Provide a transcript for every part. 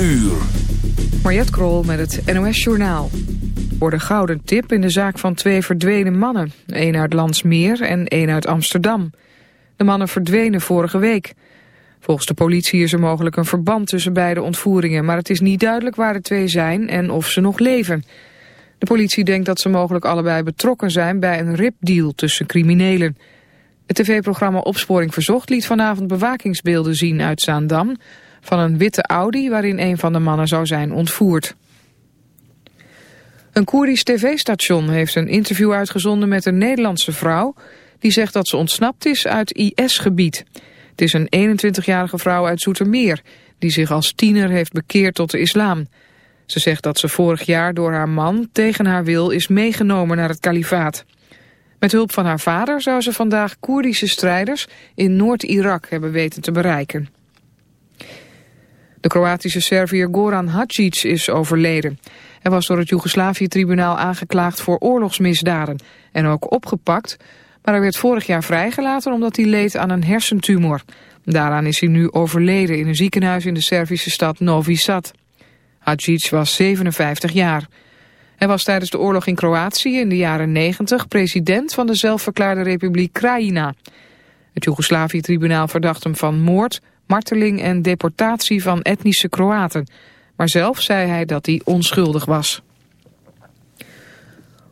uur. Krol met het NOS Journaal. Voor de gouden tip in de zaak van twee verdwenen mannen. één uit Landsmeer en één uit Amsterdam. De mannen verdwenen vorige week. Volgens de politie is er mogelijk een verband tussen beide ontvoeringen... maar het is niet duidelijk waar de twee zijn en of ze nog leven. De politie denkt dat ze mogelijk allebei betrokken zijn... bij een ripdeal tussen criminelen. Het tv-programma Opsporing Verzocht liet vanavond bewakingsbeelden zien uit Zaandam van een witte Audi waarin een van de mannen zou zijn ontvoerd. Een Koerdisch tv-station heeft een interview uitgezonden met een Nederlandse vrouw... die zegt dat ze ontsnapt is uit IS-gebied. Het is een 21-jarige vrouw uit Zoetermeer... die zich als tiener heeft bekeerd tot de islam. Ze zegt dat ze vorig jaar door haar man tegen haar wil is meegenomen naar het kalifaat. Met hulp van haar vader zou ze vandaag Koerdische strijders in Noord-Irak hebben weten te bereiken. De Kroatische Serviër Goran Hadžić is overleden. Hij was door het Joegoslavië-tribunaal aangeklaagd voor oorlogsmisdaden en ook opgepakt, maar hij werd vorig jaar vrijgelaten omdat hij leed aan een hersentumor. Daaraan is hij nu overleden in een ziekenhuis in de Servische stad Novi Sad. Hadžić was 57 jaar. Hij was tijdens de oorlog in Kroatië in de jaren 90 president van de zelfverklaarde republiek Krajina. Het Joegoslavië-tribunaal verdacht hem van moord, marteling en deportatie van etnische Kroaten. Maar zelf zei hij dat hij onschuldig was.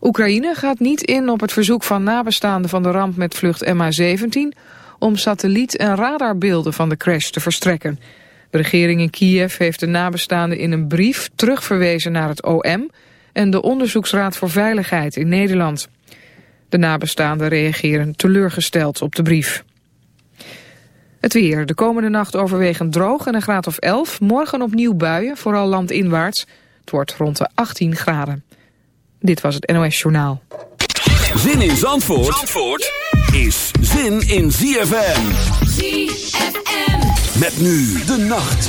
Oekraïne gaat niet in op het verzoek van nabestaanden van de ramp met vlucht MH17 om satelliet- en radarbeelden van de crash te verstrekken. De regering in Kiev heeft de nabestaanden in een brief terugverwezen naar het OM en de Onderzoeksraad voor Veiligheid in Nederland. De nabestaanden reageren teleurgesteld op de brief. Het weer. De komende nacht overwegend droog en een graad of 11. Morgen opnieuw buien, vooral landinwaarts. Het wordt rond de 18 graden. Dit was het NOS Journaal. Zin in Zandvoort, Zandvoort is zin in ZFM. ZFM. Met nu de nacht.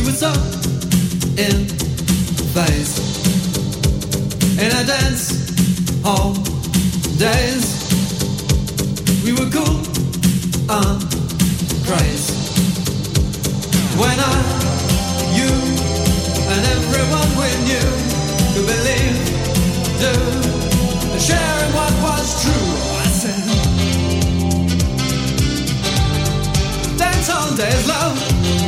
was so in phase in a dance hall days. We were cool on craze when I, you, and everyone we knew could believe, do, sharing what was true. I said, dance all days, love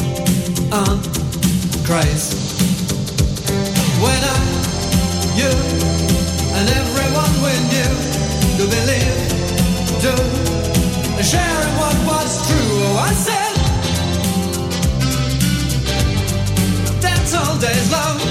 Christ. When I, you, and everyone we knew to believe, to sharing what was true, oh, I said, that's all day's love.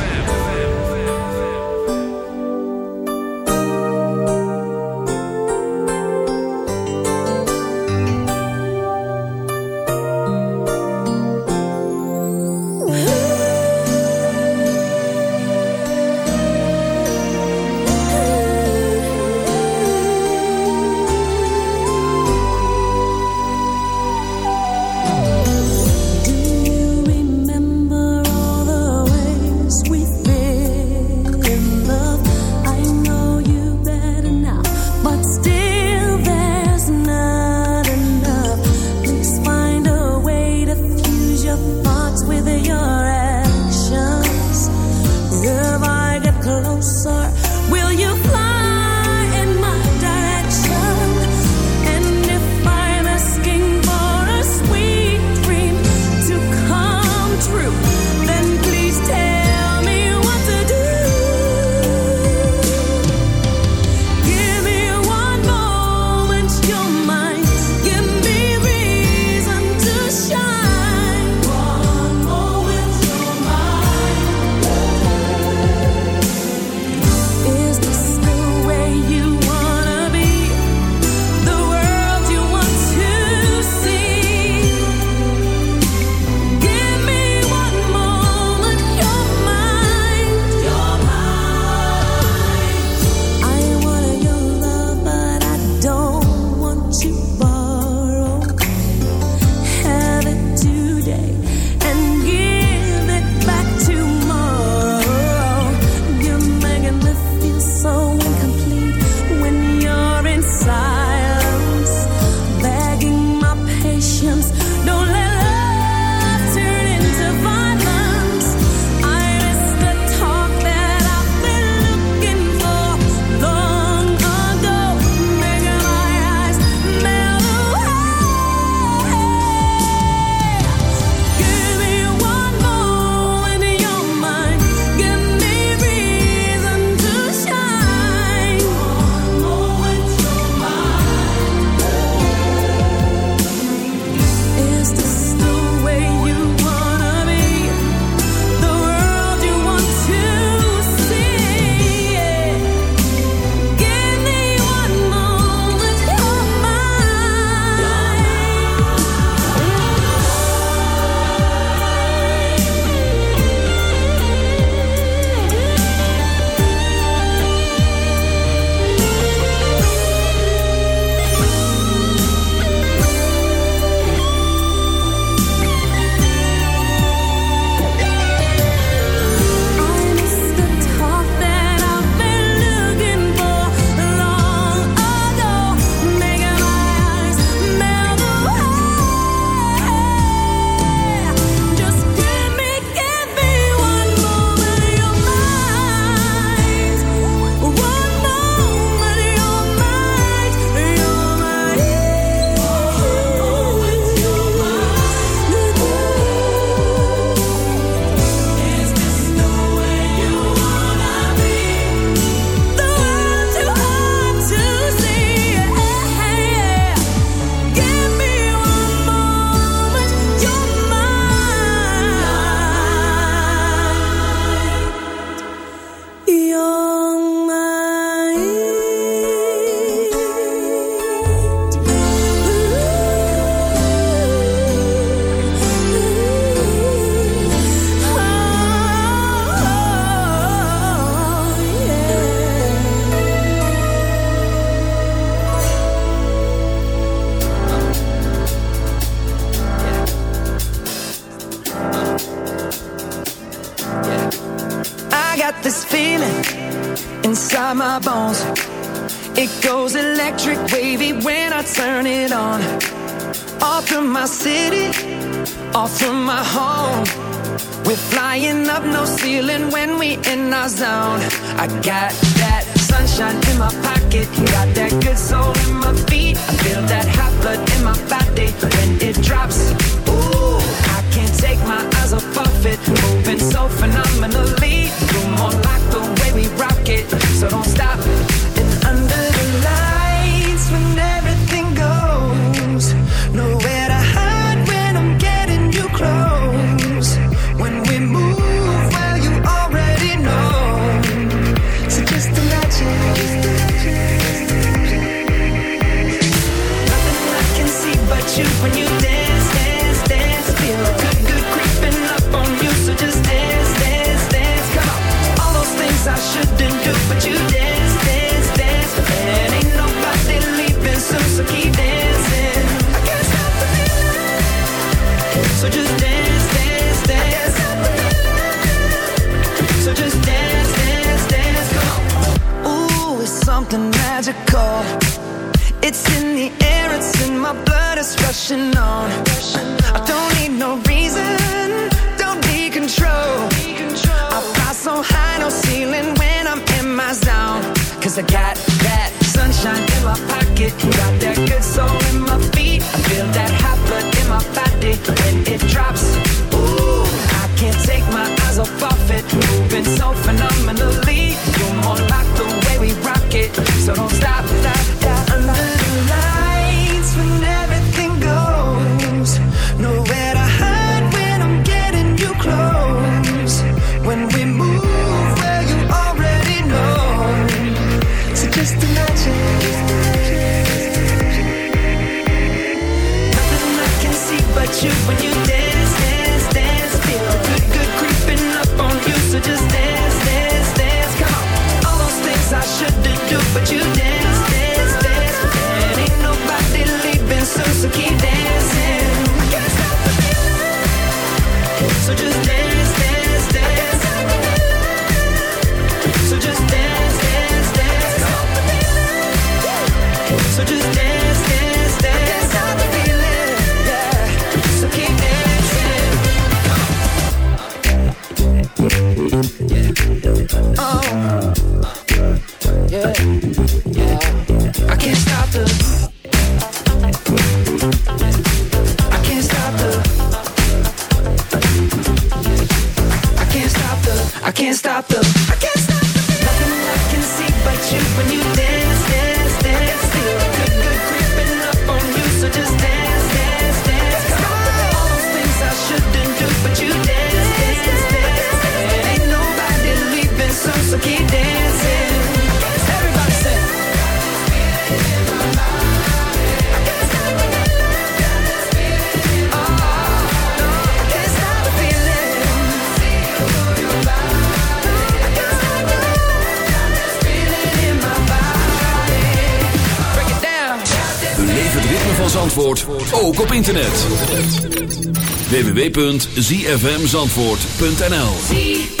www.zfmzandvoort.nl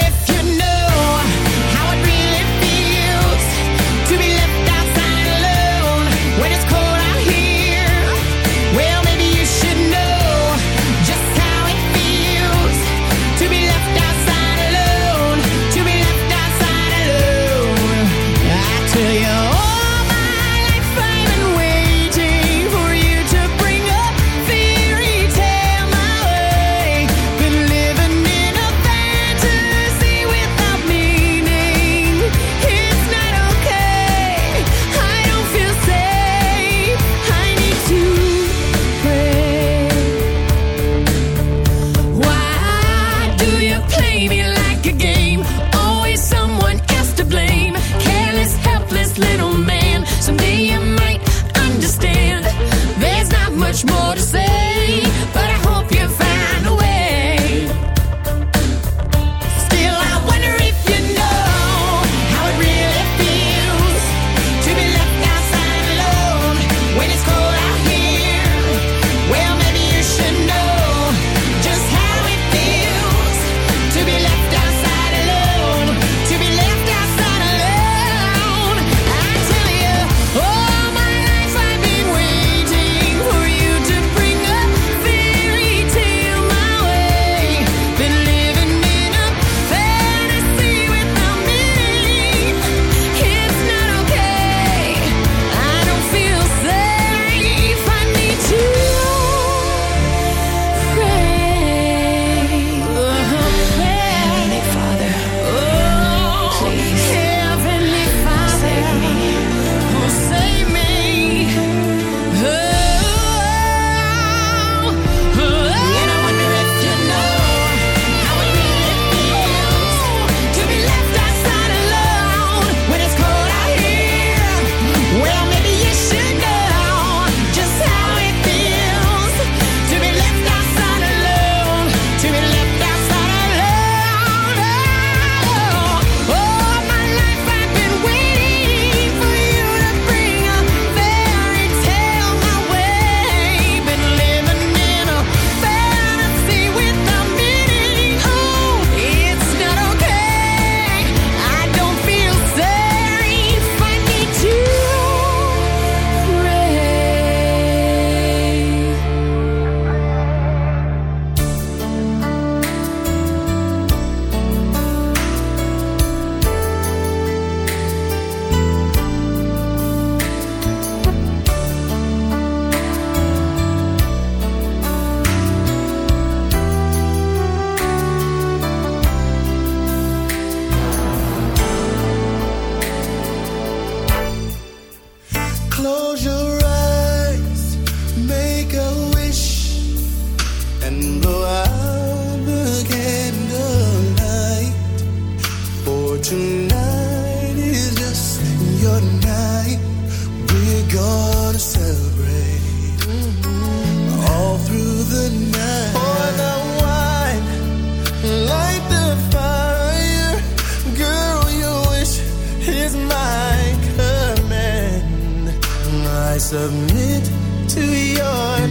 is my command. I submit to your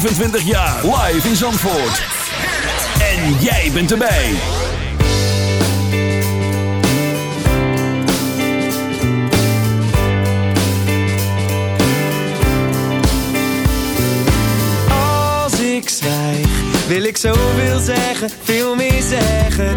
25 jaar. Live in Zandvoort. En jij bent erbij. Als ik zwijg, wil ik zoveel zeggen. Veel meer zeggen.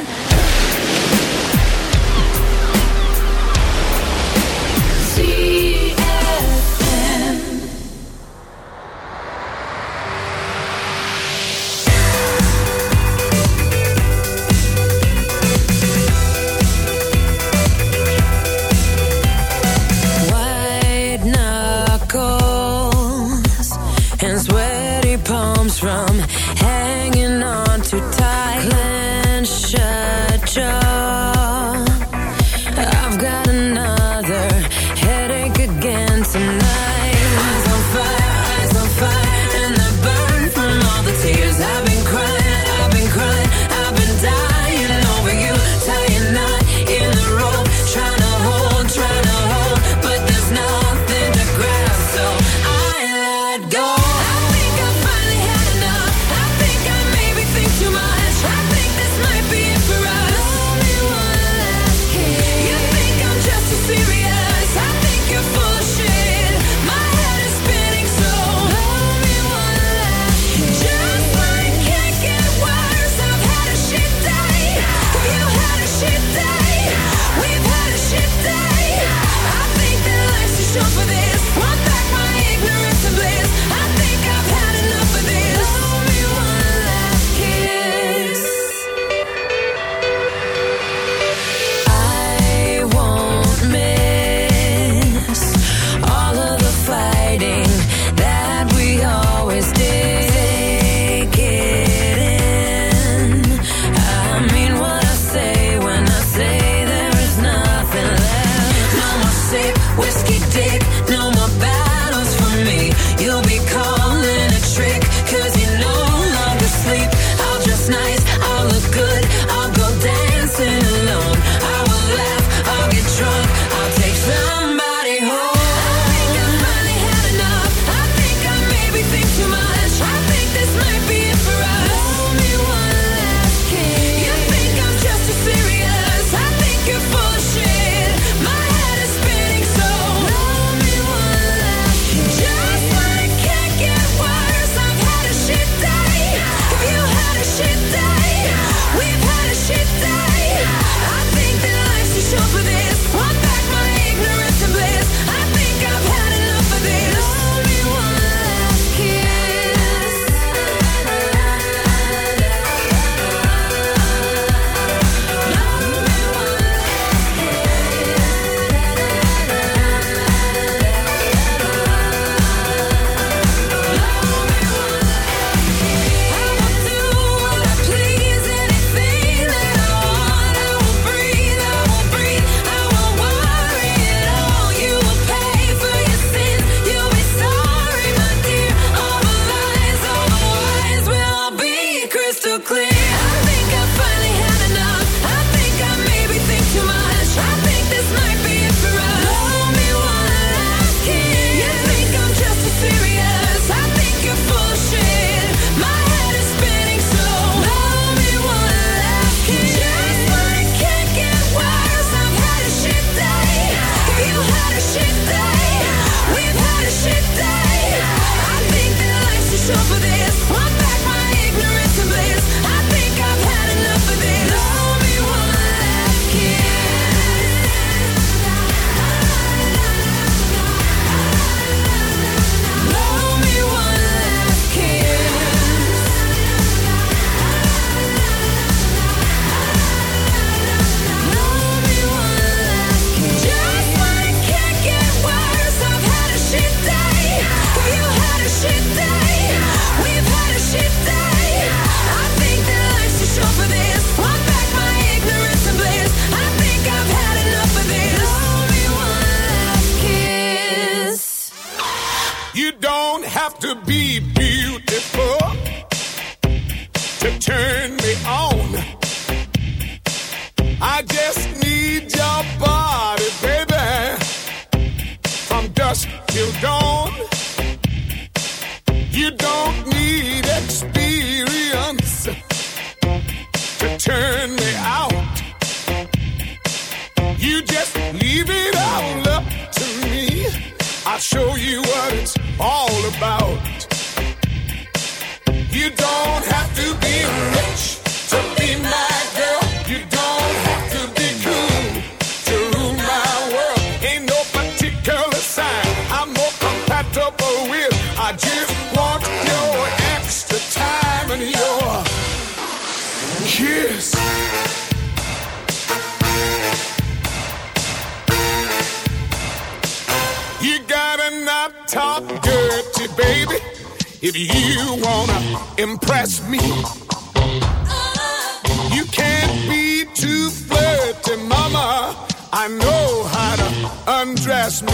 I know how to undress me.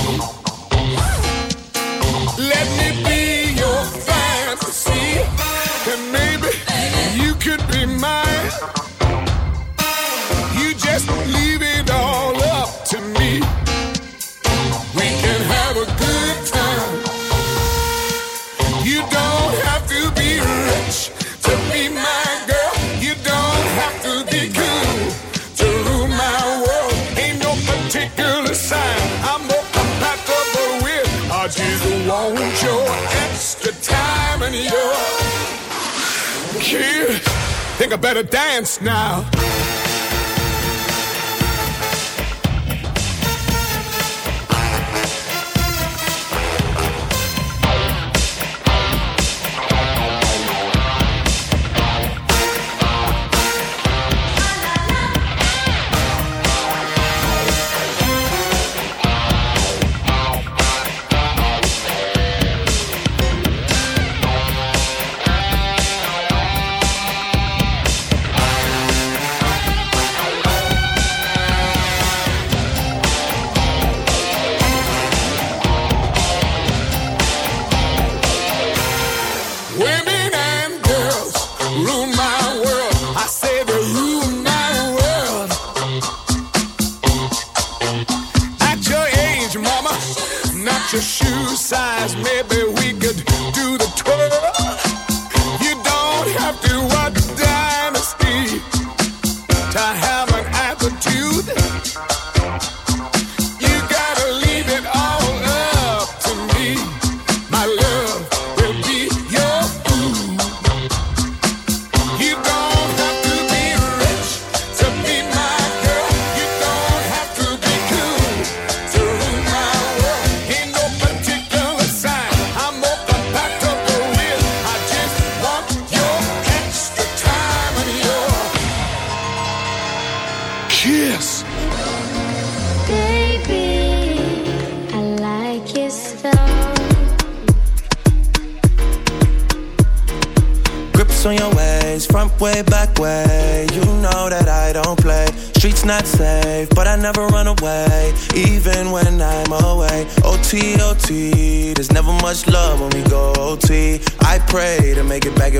Let me be your fantasy nigga better dance now.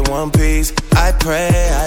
one piece. I pray, I